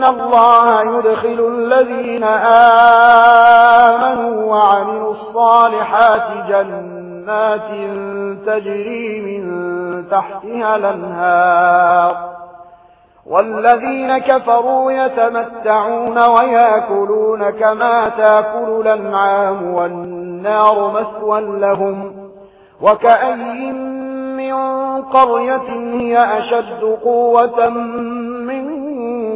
إن الله يدخل الذين آمنوا وعملوا الصالحات جنات تجري من تحتها لنهار والذين كفروا يتمتعون ويأكلون كما تأكل لنعام والنار مسوى لهم وكأي من قرية هي أشد قوة من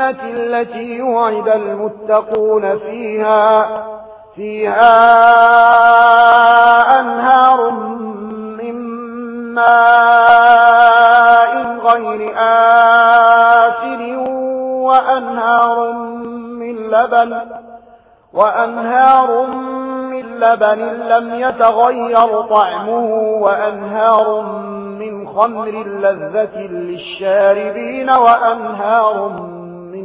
الجنة التي وعد المتقون فيها فيها أنهار من ماء غير آسر وأنهار من لبن وأنهار من لبن لم يتغير طعمه وأنهار من خمر لذة للشاربين وأنهار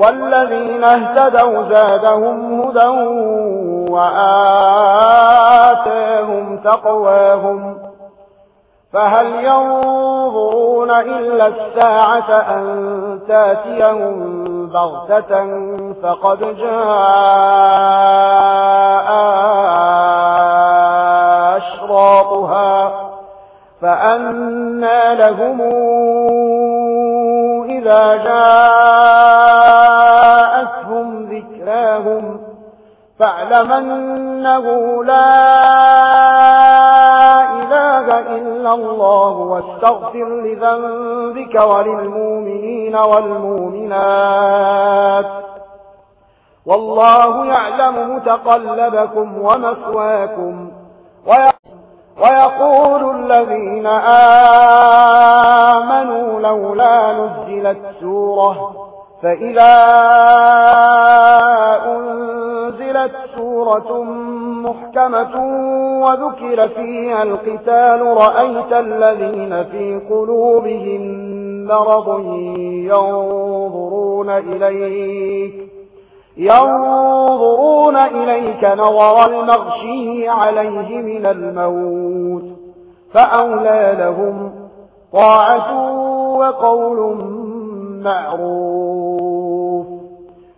والذين اهتدوا زادهم هدى وآتاهم تقواهم فهل ينظرون إلا الساعة أن تاتيهم بغتة فقد جاء أشراطها فأنا لهم إذا جاءوا فاعلمنه لا إله إلا الله واستغفر لذنبك وللمؤمنين والمؤمنات والله يعلم متقلبكم ومسواكم ويقول الذين آمنوا لولا نزلت سورة فإذا سورة محكمة وذكر فيها القتال رأيت الذين في قلوبهم مرض ينظرون إليك ينظرون إليك نظر المغشي عليه من الموت فأولى لهم طاعة وقول معروف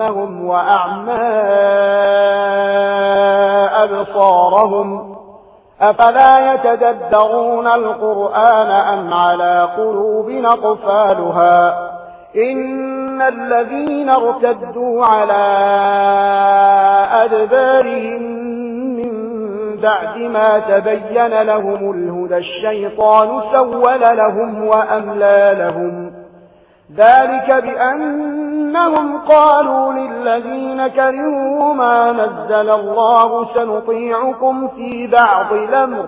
سمعهم وأعمى أبصارهم أفلا يتدبرون القرآن أم على قلوب نقفالها إن الذين ارتدوا على أدبارهم بعد ما تبين لهم الهدى الشيطان سول لهم وأملى لهم ذلك بأن أنهم قالوا للذين كرهوا ما نزل الله سنطيعكم في بعض الأمر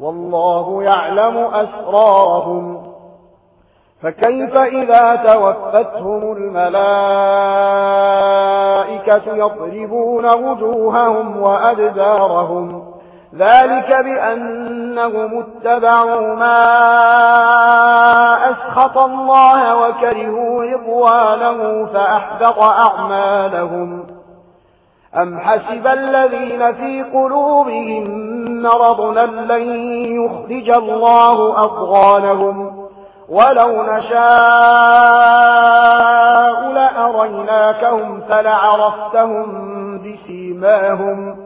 والله يعلم أسرارهم فكيف إذا توفتهم الملائكة يضربون وجوههم وأدبارهم ذلك بأنهم اتبعوا ما أسخط الله وكرهوا إضوانه فأحبط أعمالهم. أم حسب الذين في قلوبهم مرضنا لن يخرج الله أضغانهم. ولو نشاء لأريناكهم فلعرفتهم بسيماهم.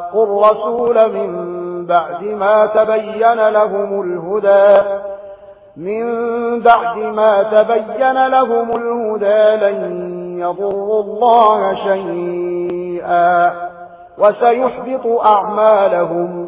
واتقوا الرسول من بعد ما تبين لهم الهدى. من بعد ما تبين لهم الهدى لن يضروا الله شيئا. وسيحبط أعمالهم.